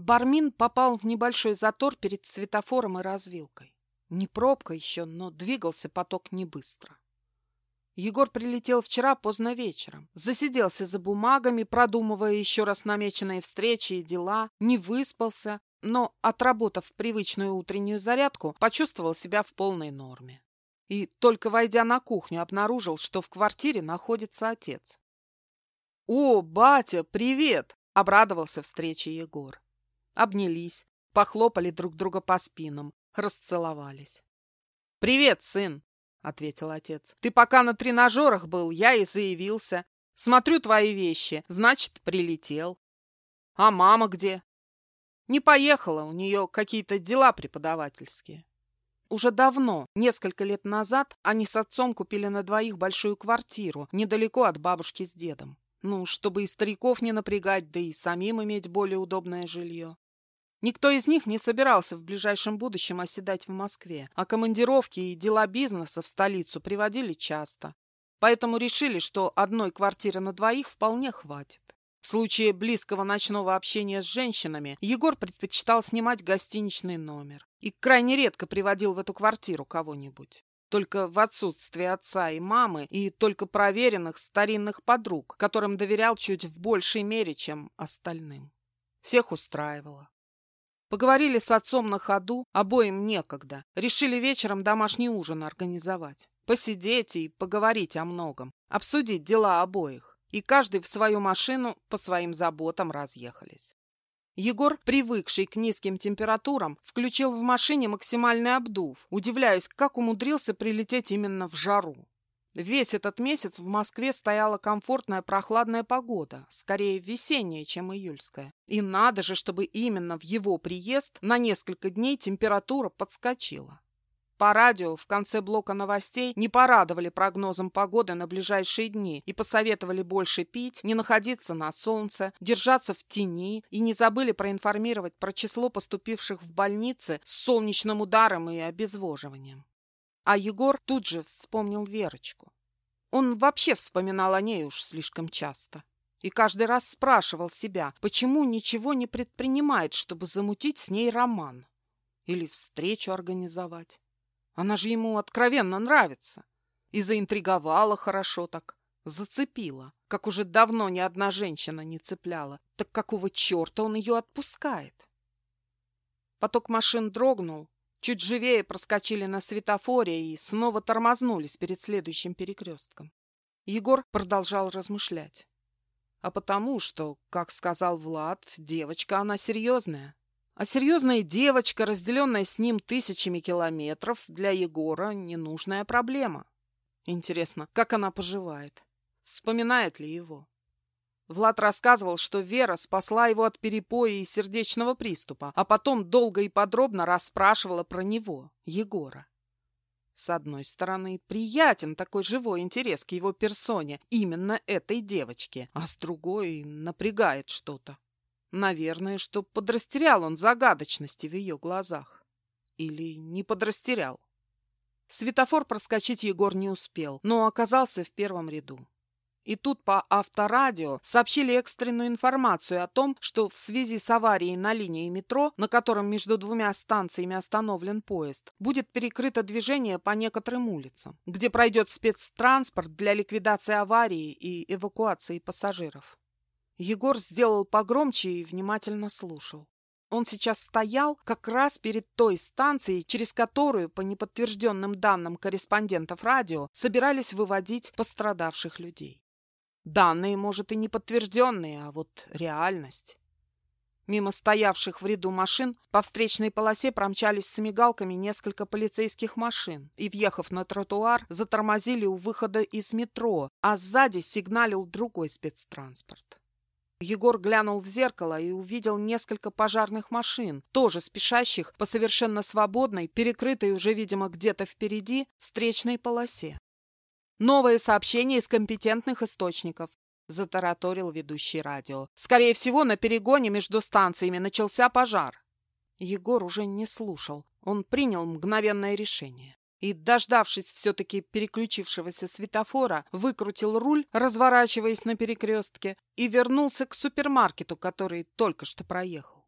Бармин попал в небольшой затор перед светофором и развилкой. Не пробка еще, но двигался поток не быстро. Егор прилетел вчера поздно вечером. Засиделся за бумагами, продумывая еще раз намеченные встречи и дела, не выспался, но, отработав привычную утреннюю зарядку, почувствовал себя в полной норме. И только войдя на кухню, обнаружил, что в квартире находится отец. «О, батя, привет!» — обрадовался встрече Егор. Обнялись, похлопали друг друга по спинам, расцеловались. «Привет, сын!» — ответил отец. «Ты пока на тренажерах был, я и заявился. Смотрю твои вещи, значит, прилетел. А мама где?» «Не поехала, у нее какие-то дела преподавательские». Уже давно, несколько лет назад, они с отцом купили на двоих большую квартиру, недалеко от бабушки с дедом. Ну, чтобы и стариков не напрягать, да и самим иметь более удобное жилье. Никто из них не собирался в ближайшем будущем оседать в Москве, а командировки и дела бизнеса в столицу приводили часто. Поэтому решили, что одной квартиры на двоих вполне хватит. В случае близкого ночного общения с женщинами Егор предпочитал снимать гостиничный номер и крайне редко приводил в эту квартиру кого-нибудь. Только в отсутствие отца и мамы и только проверенных старинных подруг, которым доверял чуть в большей мере, чем остальным. Всех устраивало. Поговорили с отцом на ходу, обоим некогда. Решили вечером домашний ужин организовать. Посидеть и поговорить о многом. Обсудить дела обоих. И каждый в свою машину по своим заботам разъехались. Егор, привыкший к низким температурам, включил в машине максимальный обдув, удивляясь, как умудрился прилететь именно в жару. Весь этот месяц в Москве стояла комфортная прохладная погода, скорее весенняя, чем июльская. И надо же, чтобы именно в его приезд на несколько дней температура подскочила. По радио в конце блока новостей не порадовали прогнозом погоды на ближайшие дни и посоветовали больше пить, не находиться на солнце, держаться в тени и не забыли проинформировать про число поступивших в больницы с солнечным ударом и обезвоживанием. А Егор тут же вспомнил Верочку. Он вообще вспоминал о ней уж слишком часто. И каждый раз спрашивал себя, почему ничего не предпринимает, чтобы замутить с ней роман. Или встречу организовать. Она же ему откровенно нравится. И заинтриговала хорошо так, зацепила, как уже давно ни одна женщина не цепляла. Так какого черта он ее отпускает? Поток машин дрогнул, Чуть живее проскочили на светофоре и снова тормознулись перед следующим перекрестком. Егор продолжал размышлять. А потому что, как сказал Влад, девочка она серьезная. А серьезная девочка, разделенная с ним тысячами километров, для Егора ненужная проблема. Интересно, как она поживает? Вспоминает ли его? Влад рассказывал, что Вера спасла его от перепоя и сердечного приступа, а потом долго и подробно расспрашивала про него, Егора. С одной стороны, приятен такой живой интерес к его персоне, именно этой девочке, а с другой напрягает что-то. Наверное, что подрастерял он загадочности в ее глазах. Или не подрастерял. Светофор проскочить Егор не успел, но оказался в первом ряду. И тут по авторадио сообщили экстренную информацию о том, что в связи с аварией на линии метро, на котором между двумя станциями остановлен поезд, будет перекрыто движение по некоторым улицам, где пройдет спецтранспорт для ликвидации аварии и эвакуации пассажиров. Егор сделал погромче и внимательно слушал. Он сейчас стоял как раз перед той станцией, через которую, по неподтвержденным данным корреспондентов радио, собирались выводить пострадавших людей. Данные, может, и не подтвержденные, а вот реальность. Мимо стоявших в ряду машин по встречной полосе промчались с мигалками несколько полицейских машин и, въехав на тротуар, затормозили у выхода из метро, а сзади сигналил другой спецтранспорт. Егор глянул в зеркало и увидел несколько пожарных машин, тоже спешащих по совершенно свободной, перекрытой уже, видимо, где-то впереди, встречной полосе. Новое сообщение из компетентных источников. Затараторил ведущий радио. Скорее всего, на перегоне между станциями начался пожар. Егор уже не слушал. Он принял мгновенное решение. И, дождавшись все-таки переключившегося светофора, выкрутил руль, разворачиваясь на перекрестке, и вернулся к супермаркету, который только что проехал.